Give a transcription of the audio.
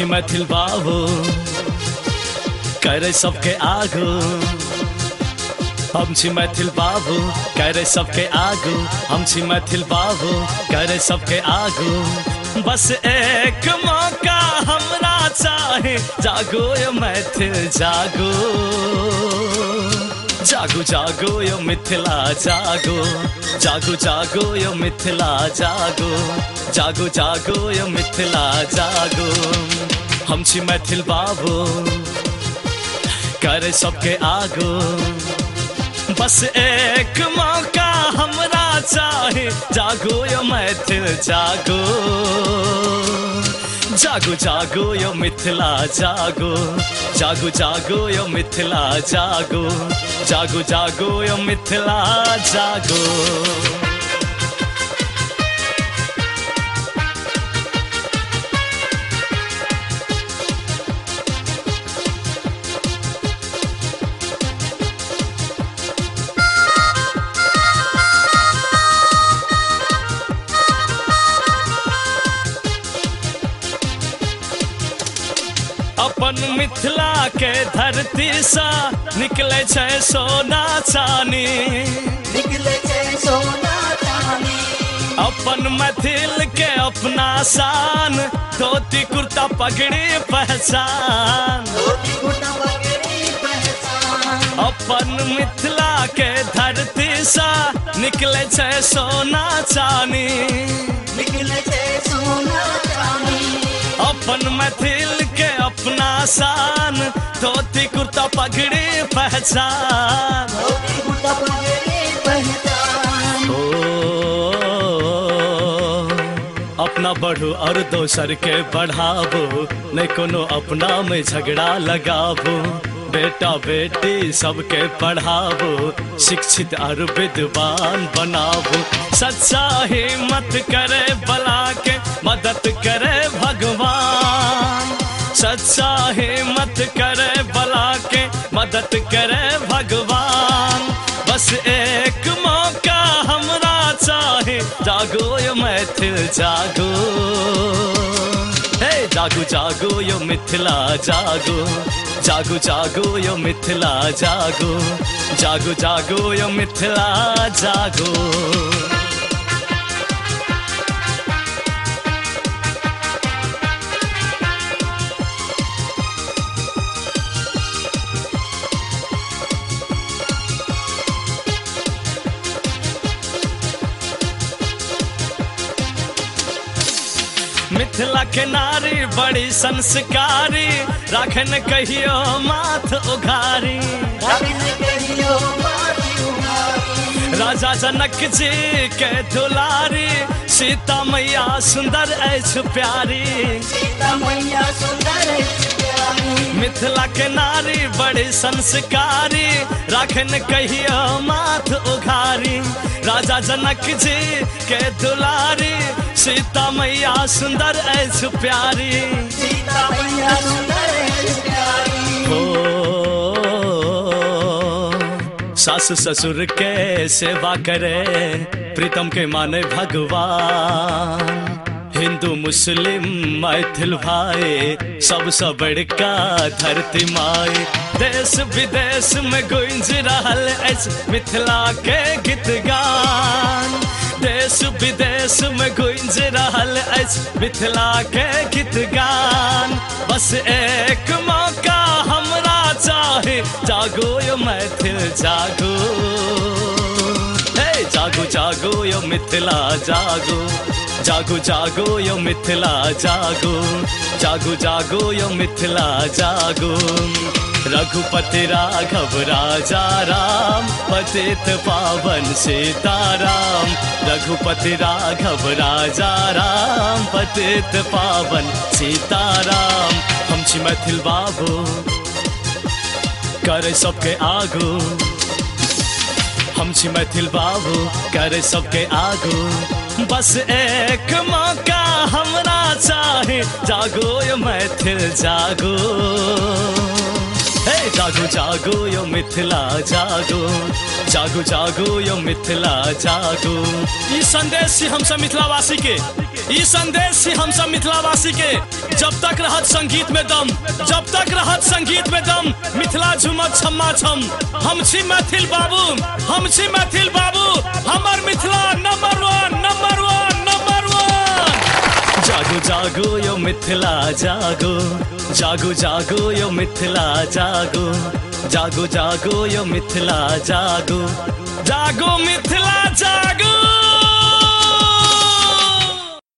छी मैथिल बाबू करे सबके आगू। हम छी मैथिल बाबू करे सबके आगू। हम छी मैथिल बाबू करे सबके आगू। बस एक मौका हमरा चाहे। जागो ये मैथिल जागो। जागो जागो, यो मिथिला, जागो। जागो जागो, यो मिथिला, जागो। जागो जागो, यो मिथिला, जागो। हम छी मैथिल बाबू, करे सबके आगो। बस एक मौका हमरा चाहे, जागो, यो मैथिल जागो। जागो जागो, यो मिथिला, जागो। जागो जागो, यो मिथिला, जागो। जागो जागो, यो मिथिला, जागो। मिथिला के धरती सा निकले छै सोना चानी निकले छै सोना चानी अपन मैथिल के अपना शान धोती कुर्ता पगड़ी पहचान। अपन मिथिला के धरती सा निकले छै सोना चानी निकले छै सोना चानी अपन मैथिल के अपना शान धोती कुर्ता पगड़ी पहचान। धोती कुर्ता पगड़ी पहचान। ओ, अपना बढ़ू और दोसर के बढ़ाबो नहीं कोनो अपना में झगड़ा लगाबो। बेटा बेटी सबके पढ़ाबो शिक्षित और विद्वान बनाबो। सच्चा हिम्मत करे बला के मदद करे भगवान। सच्चा हिम्मत करे बला के मदद करे भगवान। बस एक मौका हमरा चाहे। जागो यो मैथिल, जागो। हे, जागो जागो यो मिथिला, जागो। जागो जागो यो मिथिला, जागो। जागो जागो यो मिथिला, जागो। मिथिला के नारी बड़ी संस्कारी रखन कहियो माथ उघारी। राखन कहियो राजा जनक जी के दुलारी सीता मैया सुंदर अछि प्यारी। सीता मैया सुंदर मिथिला के नारी बड़ी संस्कारी राखन कहियो माथ उघारी। राजा जनक जी के दुलारी सीता मैया सुंदर अछि प्यारी। सीता मैया सुंदर प्यारी। ओ सास ससुर के सेवा करे, प्रीतम के माने भगवान। हिंदू, मुस्लिम, मैथिल भाई, सबसे बड़का धरती माई। देश विदेश में गुंज रहल अछि मिथिला के गीत गान। देश विदेश में गुंज रहल अछि मिथिला के गीत गान। बस एक चाहे जागो यो मैथिल, जागो। हे जागो जागो यो मिथिला, जागो। जागो जागो यो मिथिला, जागो। जागो जागो यो मिथिला, जागो। रघुपति राघव, राजा राम, पतित पावन सीताराम। रघुपति राघव, राजा राम, पतित पावन सीताराम। हम छी मैथिल बाबू। करे सबके आगू। हम छी मैथिल बाबू, करे सबके आगो। बस एक मौका हमरा चाहे, जागो ये मैथिल जागो। हे। जागो जागो, यो मिथिला, जागो। जागो जागो, यो मिथिला, जागो। ई संदेश छी हमसब मिथिलावासी के ई संदेश छी हम सब मिथिलावासी के जब तक रहत संगीत में दम, जब तक रहत संगीत में दम, मिथिला झुमत छम्मा छम। हम छी मैथिल बाबू, हम छी मैथिल बाबू, हमर मिथिला नंबर जागो यो मिथिला, जागो। जागो जागो यो मिथिला, जागो। जागो जागो यो मिथिला, जागो। जागो मिथिला, जागो।